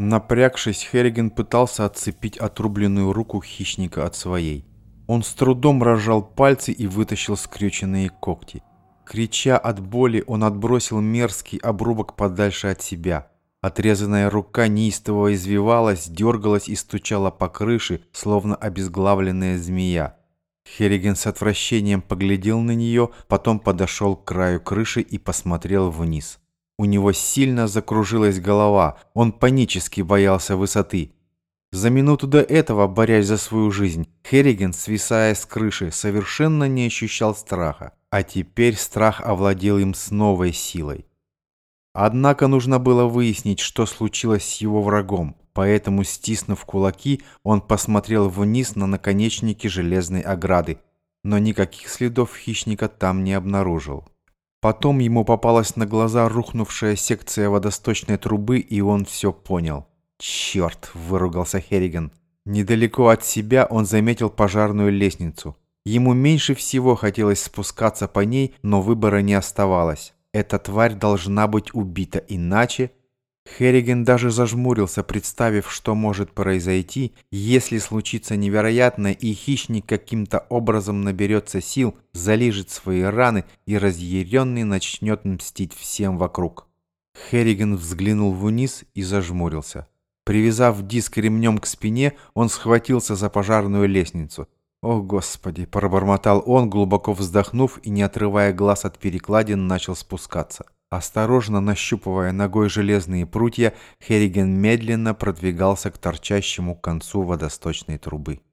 Напрягшись, Херриген пытался отцепить отрубленную руку хищника от своей. Он с трудом разжал пальцы и вытащил скрюченные когти. Крича от боли, он отбросил мерзкий обрубок подальше от себя. Отрезанная рука неистово извивалась, дергалась и стучала по крыше, словно обезглавленная змея. Херриген с отвращением поглядел на нее, потом подошел к краю крыши и посмотрел вниз. У него сильно закружилась голова, он панически боялся высоты. За минуту до этого, борясь за свою жизнь, Херриген, свисая с крыши, совершенно не ощущал страха. А теперь страх овладел им с новой силой. Однако нужно было выяснить, что случилось с его врагом, поэтому, стиснув кулаки, он посмотрел вниз на наконечники железной ограды, но никаких следов хищника там не обнаружил. Потом ему попалась на глаза рухнувшая секция водосточной трубы, и он все понял. «Черт!» – выругался Херриган. Недалеко от себя он заметил пожарную лестницу. Ему меньше всего хотелось спускаться по ней, но выбора не оставалось. Эта тварь должна быть убита, иначе Херриген даже зажмурился, представив, что может произойти, если случится невероятное, и хищник каким-то образом наберется сил, залижет свои раны и разъяренный начнет мстить всем вокруг. Херриген взглянул вниз и зажмурился. Привязав диск ремнем к спине, он схватился за пожарную лестницу. «О, Господи!» – пробормотал он, глубоко вздохнув и, не отрывая глаз от перекладин, начал спускаться. Осторожно нащупывая ногой железные прутья, Херриген медленно продвигался к торчащему концу водосточной трубы.